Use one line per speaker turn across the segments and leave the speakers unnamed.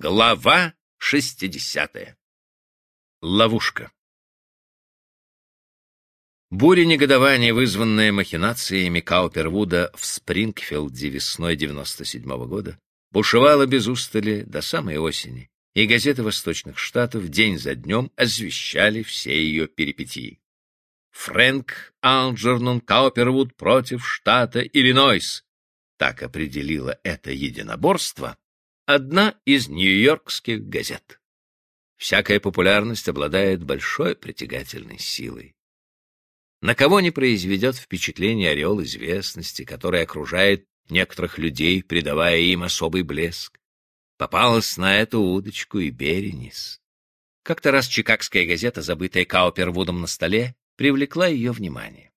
Глава 60. Ловушка. Буря негодования, вызванная махинациями Каупервуда в Спрингфилде весной 97 -го года, бушевала без устали до самой осени, и газеты Восточных Штатов день за днем освещали все ее перипетии. Фрэнк Алджернон Каупервуд против штата Иллинойс. Так определило это единоборство одна из нью-йоркских газет. Всякая популярность обладает большой притягательной силой. На кого не произведет впечатление ореол известности, который окружает некоторых людей, придавая им особый блеск. Попалась на эту удочку и Беренис. Как-то раз чикагская газета, забытая Каупервудом на столе, привлекла ее внимание.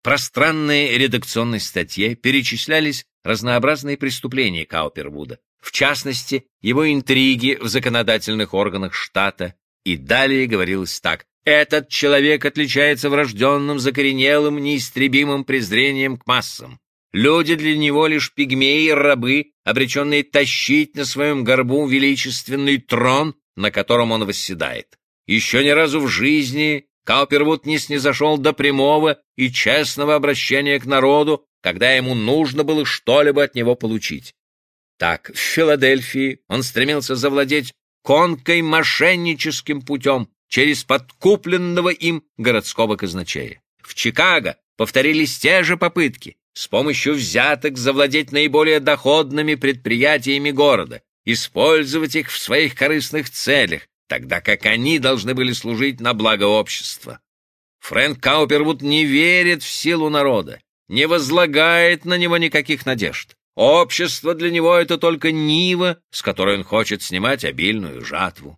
В пространной редакционной статье перечислялись разнообразные преступления Каупервуда, в частности, его интриги в законодательных органах штата, и далее говорилось так. Этот человек отличается врожденным, закоренелым, неистребимым презрением к массам. Люди для него лишь пигмеи и рабы, обреченные тащить на своем горбу величественный трон, на котором он восседает. Еще ни разу в жизни Каупервуд не снизошел до прямого и честного обращения к народу, когда ему нужно было что-либо от него получить. Так, в Филадельфии он стремился завладеть конкой мошенническим путем через подкупленного им городского казначея. В Чикаго повторились те же попытки с помощью взяток завладеть наиболее доходными предприятиями города, использовать их в своих корыстных целях, тогда как они должны были служить на благо общества. Фрэнк Каупервуд не верит в силу народа, не возлагает на него никаких надежд. Общество для него — это только нива, с которой он хочет снимать обильную жатву.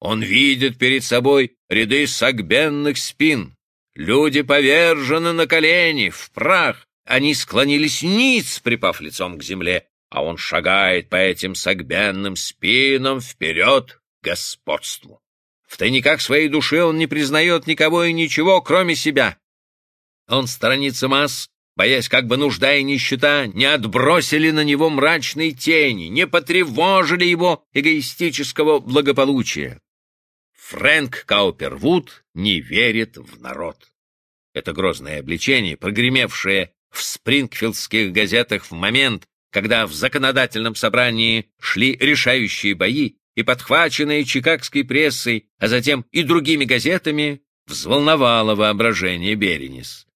Он видит перед собой ряды согбенных спин. Люди повержены на колени, в прах. Они склонились ниц, припав лицом к земле, а он шагает по этим согбенным спинам вперед к господству. В тайниках своей души он не признает никого и ничего, кроме себя. Он сторонится масс, боясь, как бы нужда и нищета не отбросили на него мрачные тени, не потревожили его эгоистического благополучия. Фрэнк Каупервуд не верит в народ. Это грозное обличение, прогремевшее в спрингфилдских газетах в момент, когда в законодательном собрании шли решающие бои, и подхваченные чикагской прессой, а затем и другими газетами, взволновало воображение Беренис.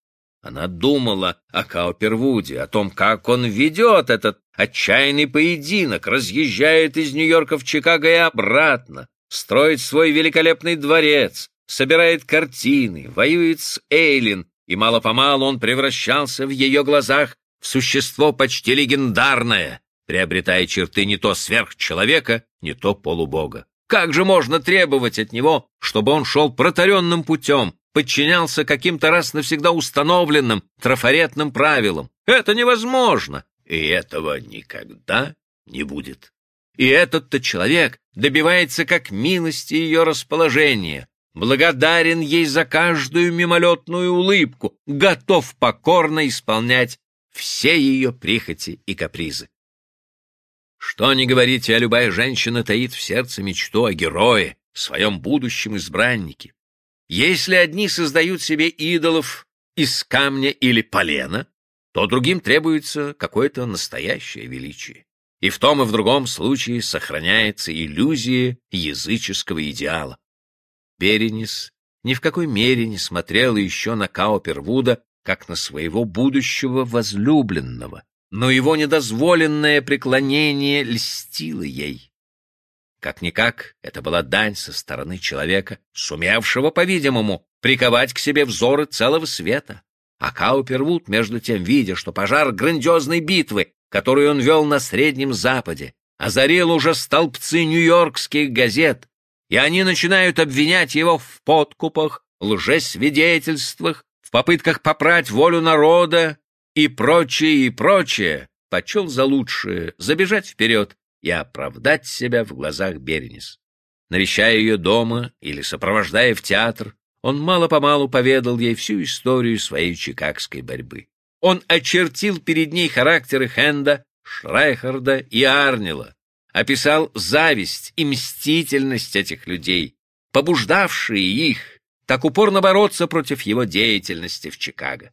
Она думала о Каупервуде, о том, как он ведет этот отчаянный поединок, разъезжает из Нью-Йорка в Чикаго и обратно, строит свой великолепный дворец, собирает картины, воюет с Эйлин, и мало-помалу он превращался в ее глазах в существо почти легендарное, приобретая черты не то сверхчеловека, не то полубога. Как же можно требовать от него, чтобы он шел протаренным путем, подчинялся каким-то раз навсегда установленным трафаретным правилам. Это невозможно, и этого никогда не будет. И этот-то человек добивается как милости ее расположения, благодарен ей за каждую мимолетную улыбку, готов покорно исполнять все ее прихоти и капризы. Что ни говорите, а любая женщина таит в сердце мечту о герое, своем будущем избраннике. Если одни создают себе идолов из камня или полена, то другим требуется какое-то настоящее величие. И в том и в другом случае сохраняется иллюзия языческого идеала. Беренис ни в какой мере не смотрела еще на Каупервуда как на своего будущего возлюбленного, но его недозволенное преклонение льстило ей. Как-никак, это была дань со стороны человека, сумевшего, по-видимому, приковать к себе взоры целого света. А Каупервуд, между тем, видя, что пожар грандиозной битвы, которую он вел на Среднем Западе, озарил уже столбцы нью-йоркских газет, и они начинают обвинять его в подкупах, лжесвидетельствах, в попытках попрать волю народа и прочее, и прочее, почел за лучшее забежать вперед и оправдать себя в глазах Беренис. Навещая ее дома или сопровождая в театр, он мало-помалу поведал ей всю историю своей чикагской борьбы. Он очертил перед ней характеры Хенда, Шрайхарда и Арнила, описал зависть и мстительность этих людей, побуждавшие их так упорно бороться против его деятельности в Чикаго.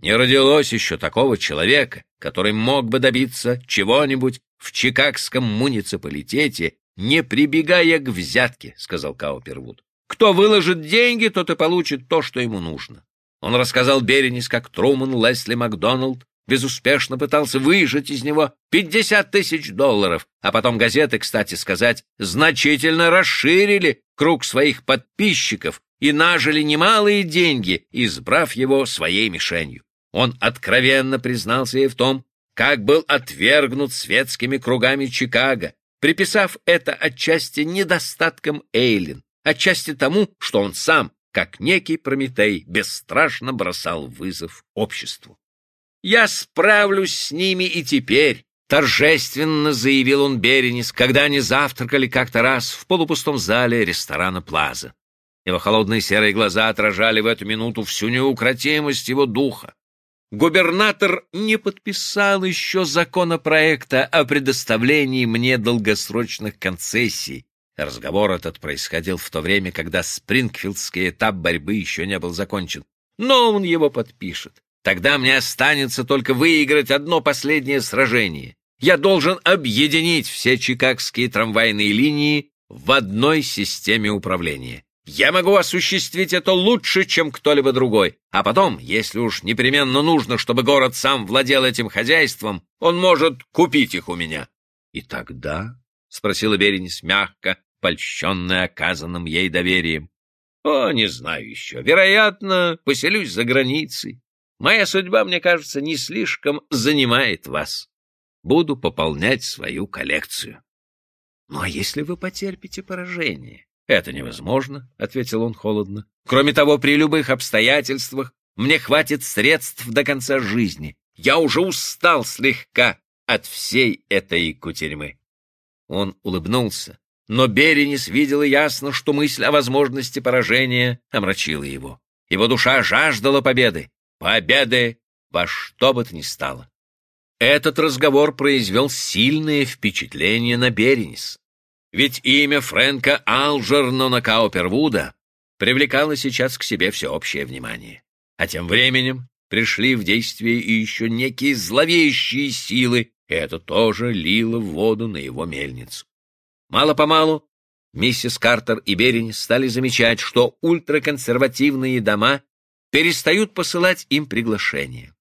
Не родилось еще такого человека, который мог бы добиться чего-нибудь в чикагском муниципалитете, не прибегая к взятке, — сказал Каупервуд. Кто выложит деньги, тот и получит то, что ему нужно. Он рассказал Беренис, как Труман Лесли Макдоналд безуспешно пытался выжать из него 50 тысяч долларов, а потом газеты, кстати сказать, значительно расширили круг своих подписчиков и нажили немалые деньги, избрав его своей мишенью. Он откровенно признался ей в том, как был отвергнут светскими кругами Чикаго, приписав это отчасти недостаткам Эйлин, отчасти тому, что он сам, как некий Прометей, бесстрашно бросал вызов обществу. «Я справлюсь с ними и теперь», — торжественно заявил он Беренис, когда они завтракали как-то раз в полупустом зале ресторана «Плаза». Его холодные серые глаза отражали в эту минуту всю неукротимость его духа. Губернатор не подписал еще законопроекта о предоставлении мне долгосрочных концессий. Разговор этот происходил в то время, когда спрингфилдский этап борьбы еще не был закончен. Но он его подпишет. Тогда мне останется только выиграть одно последнее сражение. Я должен объединить все чикагские трамвайные линии в одной системе управления. Я могу осуществить это лучше, чем кто-либо другой. А потом, если уж непременно нужно, чтобы город сам владел этим хозяйством, он может купить их у меня. — И тогда? — спросила Беренис мягко, польщенная оказанным ей доверием. — О, не знаю еще. Вероятно, поселюсь за границей. Моя судьба, мне кажется, не слишком занимает вас. Буду пополнять свою коллекцию. Ну, а если вы потерпите поражение? «Это невозможно», — ответил он холодно. «Кроме того, при любых обстоятельствах мне хватит средств до конца жизни. Я уже устал слегка от всей этой кутерьмы». Он улыбнулся, но Беренис видела ясно, что мысль о возможности поражения омрачила его. Его душа жаждала победы. Победы во что бы то ни стало. Этот разговор произвел сильное впечатление на Беренис. Ведь имя Фрэнка Алжернона Каупервуда привлекало сейчас к себе всеобщее внимание. А тем временем пришли в действие и еще некие зловещие силы, и это тоже лило воду на его мельницу. Мало-помалу миссис Картер и Берини стали замечать, что ультраконсервативные дома перестают посылать им приглашения.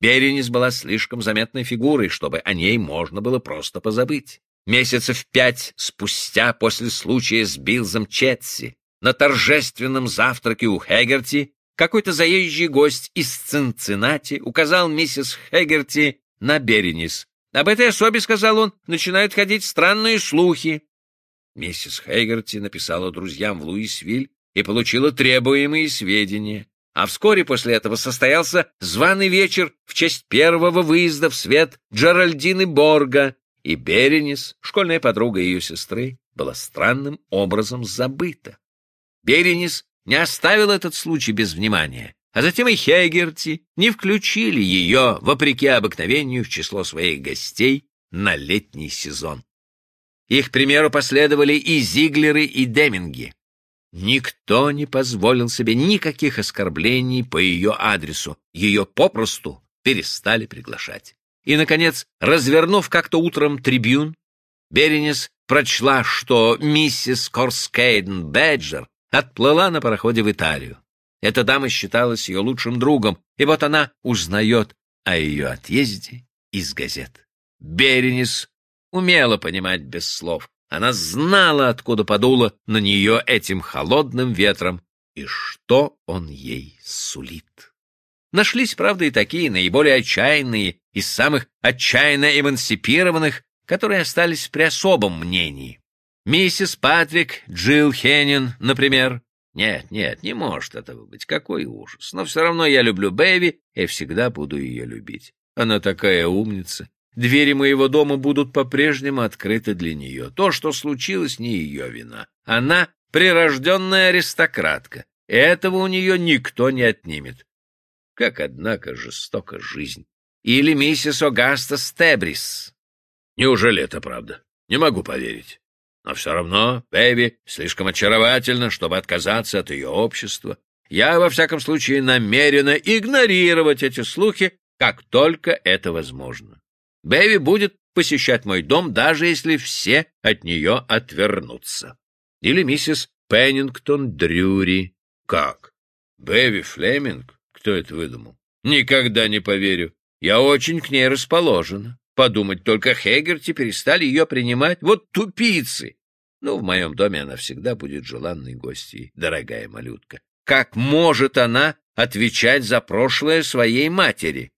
Беренис была слишком заметной фигурой, чтобы о ней можно было просто позабыть. Месяцев пять спустя после случая с Билзом Четси на торжественном завтраке у Хэггерти какой-то заезжий гость из Цинциннати указал миссис Хэггерти на Беренис. Об этой особе, сказал он, начинают ходить странные слухи. Миссис Хэггерти написала друзьям в Луисвиль и получила требуемые сведения. А вскоре после этого состоялся званый вечер в честь первого выезда в свет Джеральдины Борга, и Беренис, школьная подруга ее сестры, была странным образом забыта. Беренис не оставил этот случай без внимания, а затем и Хегерти не включили ее, вопреки обыкновению, в число своих гостей на летний сезон. Их примеру последовали и Зиглеры, и Деминги. Никто не позволил себе никаких оскорблений по ее адресу, ее попросту перестали приглашать. И, наконец, развернув как-то утром трибюн, Беренис прочла, что миссис Корскейден Бэджер отплыла на пароходе в Италию. Эта дама считалась ее лучшим другом, и вот она узнает о ее отъезде из газет. Беренис умела понимать без слов. Она знала, откуда подуло на нее этим холодным ветром и что он ей сулит. Нашлись, правда, и такие наиболее отчаянные из самых отчаянно эмансипированных, которые остались при особом мнении. Миссис Патрик, Джилл Хеннин, например. Нет, нет, не может этого быть, какой ужас. Но все равно я люблю Бэви и всегда буду ее любить. Она такая умница. Двери моего дома будут по-прежнему открыты для нее. То, что случилось, не ее вина. Она прирожденная аристократка. Этого у нее никто не отнимет. Как, однако, жестока жизнь. Или миссис Огаста Стебрис. Неужели это правда? Не могу поверить. Но все равно Бэби слишком очаровательна, чтобы отказаться от ее общества. Я, во всяком случае, намерена игнорировать эти слухи, как только это возможно. Бэби будет посещать мой дом, даже если все от нее отвернутся. Или миссис Пеннингтон Дрюри. Как? Бэби Флеминг? Кто это выдумал? Никогда не поверю. Я очень к ней расположена. Подумать только, Хегерти перестали ее принимать. Вот тупицы! Ну, в моем доме она всегда будет желанной гостьей, дорогая малютка. Как может она отвечать за прошлое своей матери?